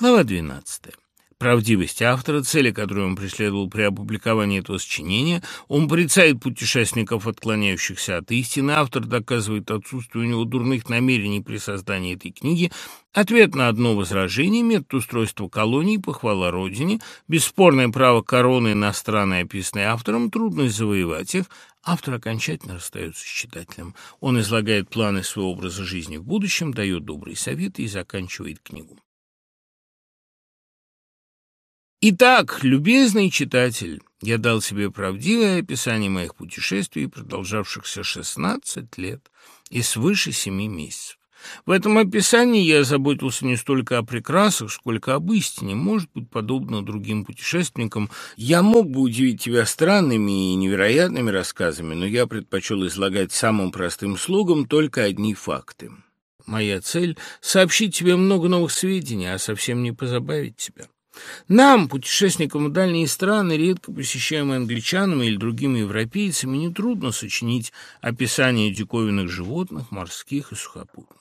Глава 12. Правдивость автора, цели которой он преследовал при опубликовании этого сочинения, он порицает путешественников, отклоняющихся от истины, автор доказывает отсутствие у него дурных намерений при создании этой книги, ответ на одно возражение, метод устройства колоний, похвала Родине, бесспорное право короны на страны, описанные автором, трудность завоевать их, Автор окончательно расстается с читателем. Он излагает планы своего образа жизни в будущем, дает добрые советы и заканчивает книгу. Итак, любезный читатель, я дал себе правдивое описание моих путешествий, продолжавшихся 16 лет и свыше семи месяцев. В этом описании я заботился не столько о прекрасах, сколько об истине. Может быть, подобно другим путешественникам, я мог бы удивить тебя странными и невероятными рассказами, но я предпочел излагать самым простым слогом только одни факты. Моя цель — сообщить тебе много новых сведений, а совсем не позабавить тебя. Нам, путешественникам в дальние страны, редко посещаемые англичанами или другими европейцами, нетрудно сочинить описание диковинных животных, морских и сухопутных.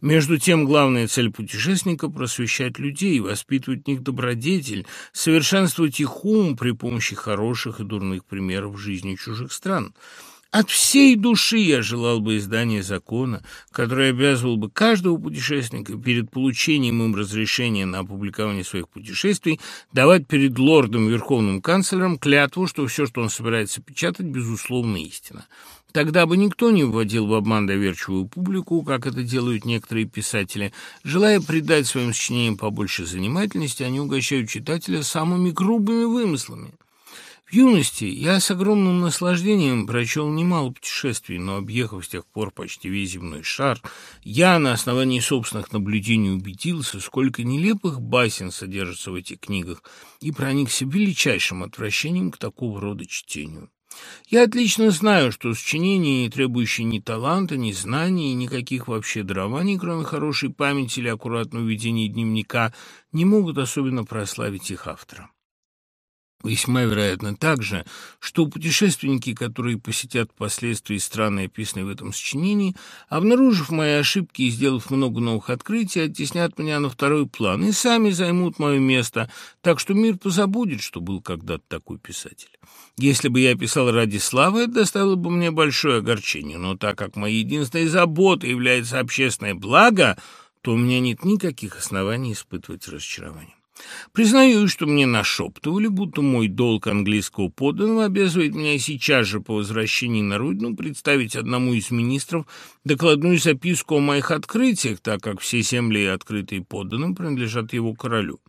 Между тем, главная цель путешественника – просвещать людей, воспитывать в них добродетель, совершенствовать их ум при помощи хороших и дурных примеров жизни чужих стран – от всей души я желал бы издания закона, который обязывал бы каждого путешественника перед получением им разрешения на опубликование своих путешествий давать перед лордом верховным канцлером клятву, что все, что он собирается печатать, безусловно истина. Тогда бы никто не вводил в обман доверчивую публику, как это делают некоторые писатели. Желая придать своим сочинениям побольше занимательности, они угощают читателя самыми грубыми вымыслами. В юности я с огромным наслаждением прочел немало путешествий, но, объехав с тех пор почти весь земной шар, я на основании собственных наблюдений убедился, сколько нелепых басен содержится в этих книгах, и проникся величайшим отвращением к такого рода чтению. Я отлично знаю, что сочинения, не требующие ни таланта, ни знаний, никаких вообще дарований, кроме хорошей памяти или аккуратного ведения дневника, не могут особенно прославить их автора. Весьма вероятно также, что путешественники, которые посетят впоследствии страны, описанные в этом сочинении, обнаружив мои ошибки и сделав много новых открытий, оттеснят меня на второй план и сами займут мое место, так что мир позабудет, что был когда-то такой писатель. Если бы я писал ради славы, это доставило бы мне большое огорчение, но так как моей единственной заботой является общественное благо, то у меня нет никаких оснований испытывать разочарование. Признаю, что мне нашептывали, будто мой долг английского подданного обязывает меня сейчас же по возвращении на родину представить одному из министров докладную записку о моих открытиях, так как все земли, открытые подданным, принадлежат его королю.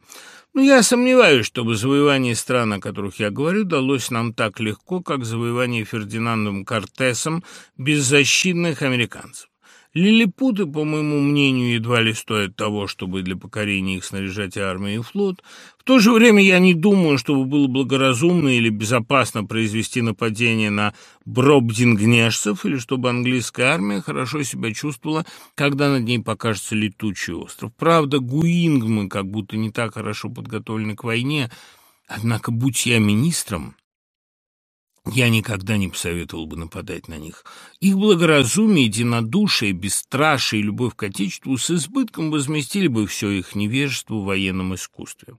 Но я сомневаюсь, чтобы завоевание стран, о которых я говорю, далось нам так легко, как завоевание Фердинандом Кортесом беззащитных американцев. Лилипуты, по моему мнению, едва ли стоят того, чтобы для покорения их снаряжать армию и флот. В то же время я не думаю, чтобы было благоразумно или безопасно произвести нападение на бробдингнешцев, или чтобы английская армия хорошо себя чувствовала, когда над ней покажется летучий остров. Правда, гуингмы как будто не так хорошо подготовлены к войне, однако, будь я министром, я никогда не посоветовал бы нападать на них. Их благоразумие, единодушие, бесстрашие и любовь к Отечеству с избытком возместили бы все их невежество в военном искусстве.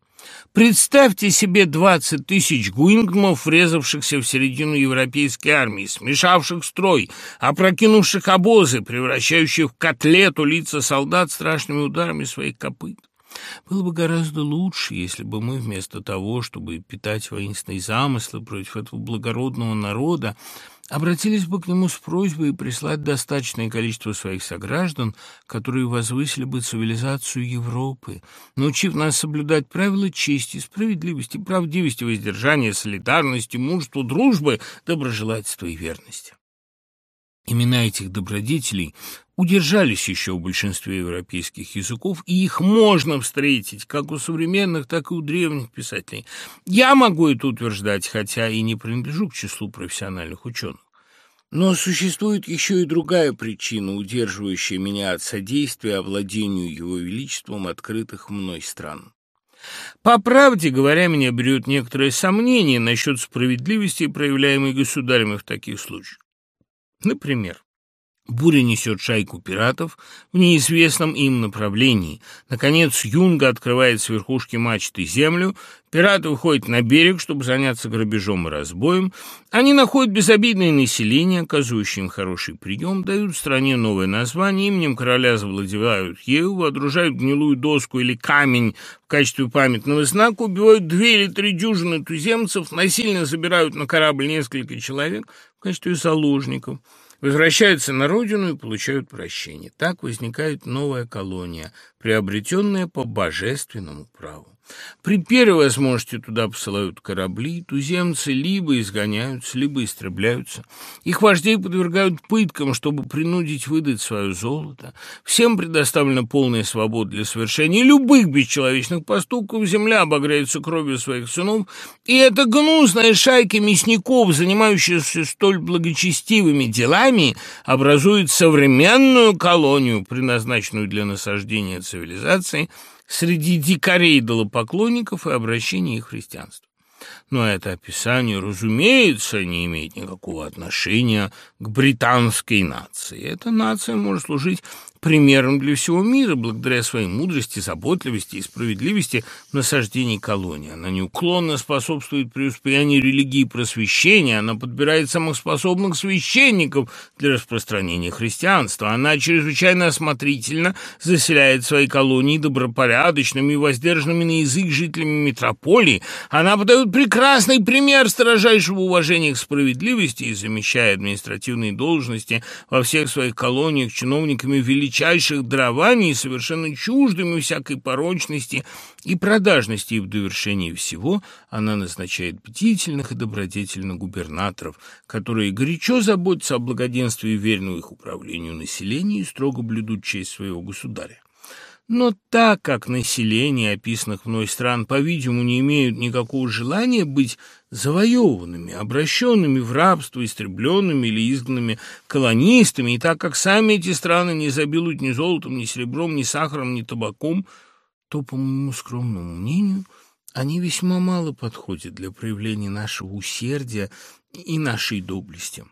Представьте себе двадцать тысяч гуингмов, врезавшихся в середину европейской армии, смешавших строй, опрокинувших обозы, превращающих в котлету лица солдат страшными ударами своих копыт. Было бы гораздо лучше, если бы мы вместо того, чтобы питать воинственные замыслы против этого благородного народа, обратились бы к нему с просьбой прислать достаточное количество своих сограждан, которые возвысили бы цивилизацию Европы, научив нас соблюдать правила чести, справедливости, правдивости, воздержания, солидарности, мужества, дружбы, доброжелательства и верности. Имена этих добродетелей удержались еще в большинстве европейских языков, и их можно встретить как у современных, так и у древних писателей. Я могу это утверждать, хотя и не принадлежу к числу профессиональных ученых. Но существует еще и другая причина, удерживающая меня от содействия овладению его величеством открытых мной стран. По правде говоря, меня берет некоторое сомнение насчет справедливости, проявляемой государями в таких случаях. Например, Буря несет шайку пиратов в неизвестном им направлении. Наконец Юнга открывает с верхушки мачты землю. Пираты выходят на берег, чтобы заняться грабежом и разбоем. Они находят безобидное население, оказывающее им хороший прием, дают стране новое название, именем короля завладевают ею, водружают гнилую доску или камень в качестве памятного знака, убивают две или три дюжины туземцев, насильно забирают на корабль несколько человек в качестве заложников – возвращаются на родину и получают прощение. Так возникает новая колония, приобретенная по божественному праву. При первой возможности туда посылают корабли, туземцы либо изгоняются, либо истребляются. Их вождей подвергают пыткам, чтобы принудить выдать свое золото. Всем предоставлена полная свобода для совершения любых бесчеловечных поступков. Земля обогряется кровью своих сынов, и эта гнусная шайка мясников, занимающаяся столь благочестивыми делами, образует современную колонию, предназначенную для насаждения цивилизации – среди дикарей-долопоклонников и обращения их в христианство. Но это описание, разумеется, не имеет никакого отношения к британской нации. Эта нация может служить примером для всего мира благодаря своей мудрости, заботливости и справедливости в насаждении колонии. Она неуклонно способствует преуспеянию религии и просвещения, она подбирает самых способных священников для распространения христианства, она чрезвычайно осмотрительно заселяет свои колонии добропорядочными и воздержанными на язык жителями метрополии, она подает прекрасный пример строжайшего уважения к справедливости и замещая административные должности во всех своих колониях чиновниками величия величайших дарований, совершенно чуждыми всякой порочности и продажности, и в довершении всего она назначает бдительных и добродетельных губернаторов, которые горячо заботятся о благоденствии верного их управлению населения и строго блюдут честь своего государя. Но так как население описанных мной стран, по-видимому, не имеют никакого желания быть завоеванными, обращенными в рабство, истребленными или изгнанными колонистами, и так как сами эти страны не забилуют ни золотом, ни серебром, ни сахаром, ни табаком, то, по моему скромному мнению, они весьма мало подходят для проявления нашего усердия и нашей доблести.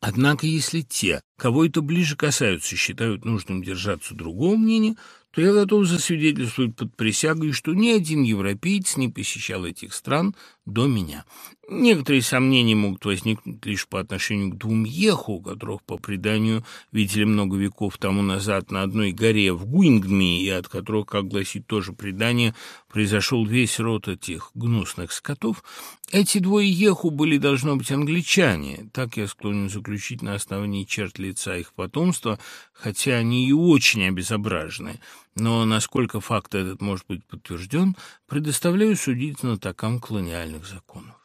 Однако, если те, кого это ближе касаются, считают нужным держаться другого мнения, то я готов засвидетельствовать под присягой, что ни один европеец не посещал этих стран до меня. Некоторые сомнения могут возникнуть лишь по отношению к двум еху, которых, по преданию, видели много веков тому назад на одной горе в Гуингми, и от которых, как гласит тоже предание, произошел весь род этих гнусных скотов. Эти двое еху были, должно быть, англичане. Так я склонен заключить на основании черт лица их потомства, хотя они и очень обезображены. Но насколько факт этот может быть подтвержден, предоставляю судить на таком колониальных законов.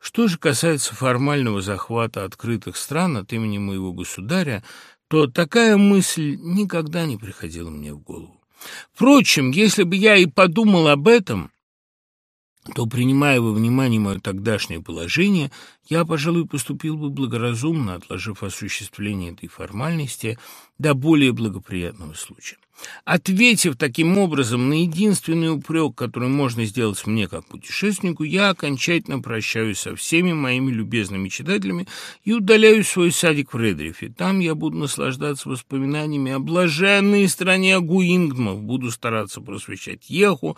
Что же касается формального захвата открытых стран от имени моего государя, то такая мысль никогда не приходила мне в голову. Впрочем, если бы я и подумал об этом, то, принимая во внимание мое тогдашнее положение, я, пожалуй, поступил бы благоразумно, отложив осуществление этой формальности до более благоприятного случая. Ответив таким образом на единственный упрек, который можно сделать мне как путешественнику, я окончательно прощаюсь со всеми моими любезными читателями и удаляюсь в свой садик в Редрифе. Там я буду наслаждаться воспоминаниями о блаженной стране Гуингмов, буду стараться просвещать Еху,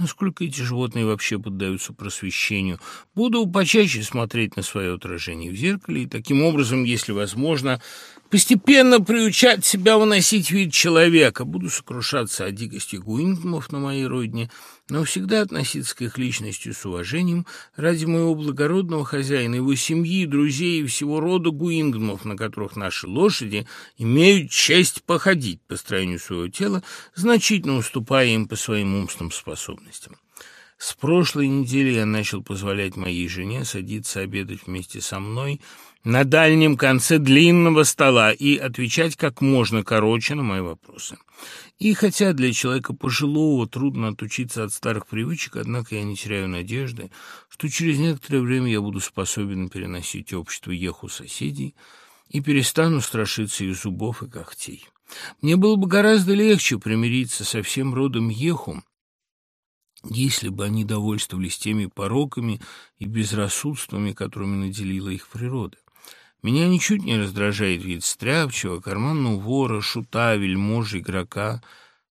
Насколько эти животные вообще поддаются просвещению? Буду почаще смотреть на свое отражение в зеркале и таким образом, если возможно, постепенно приучать себя выносить вид человека. Буду сокрушаться о дикости гуингмов на моей родине, но всегда относиться к их личности с уважением ради моего благородного хозяина, его семьи, друзей и всего рода гуингмов, на которых наши лошади имеют честь походить по строению своего тела, значительно уступая им по своим умственным способностям. С прошлой недели я начал позволять моей жене садиться обедать вместе со мной на дальнем конце длинного стола и отвечать как можно короче на мои вопросы. И хотя для человека пожилого трудно отучиться от старых привычек, однако я не теряю надежды, что через некоторое время я буду способен переносить общество еху соседей и перестану страшиться их зубов и когтей. Мне было бы гораздо легче примириться со всем родом еху, если бы они довольствовались теми пороками и безрассудствами, которыми наделила их природа. Меня ничуть не раздражает вид стряпчего, карманного вора, шута, вельможи, игрока,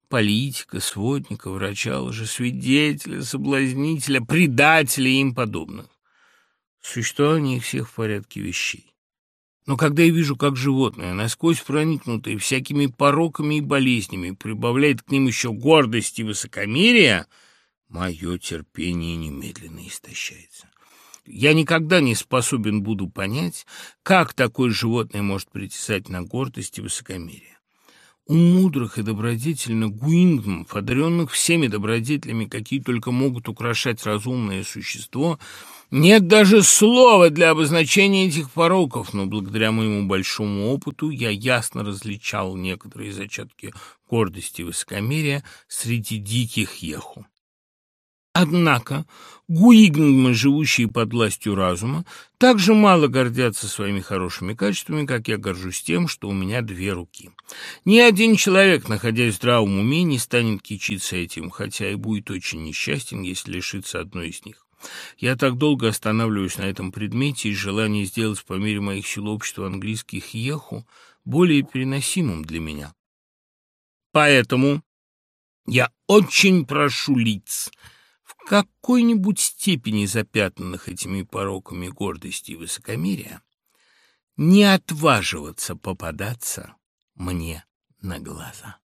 политика, сводника, врача, лжесвидетеля, соблазнителя, предателя и им подобных. Существование их всех в порядке вещей. Но когда я вижу, как животное, насквозь проникнутое всякими пороками и болезнями, прибавляет к ним еще гордость и высокомерие, мое терпение немедленно истощается. Я никогда не способен буду понять, как такое животное может притязать на гордость и высокомерие. У мудрых и добродетельных гуингмов, одаренных всеми добродетелями, какие только могут украшать разумное существо – нет даже слова для обозначения этих пороков, но благодаря моему большому опыту я ясно различал некоторые зачатки гордости и высокомерия среди диких еху. Однако гуигнгмы, живущие под властью разума, так же мало гордятся своими хорошими качествами, как я горжусь тем, что у меня две руки. Ни один человек, находясь в здравом уме, не станет кичиться этим, хотя и будет очень несчастен, если лишится одной из них. Я так долго останавливаюсь на этом предмете из желания сделать по мере моих сил общества английских еху более переносимым для меня. Поэтому я очень прошу лиц, какой-нибудь степени запятнанных этими пороками гордости и высокомерия, не отваживаться попадаться мне на глаза.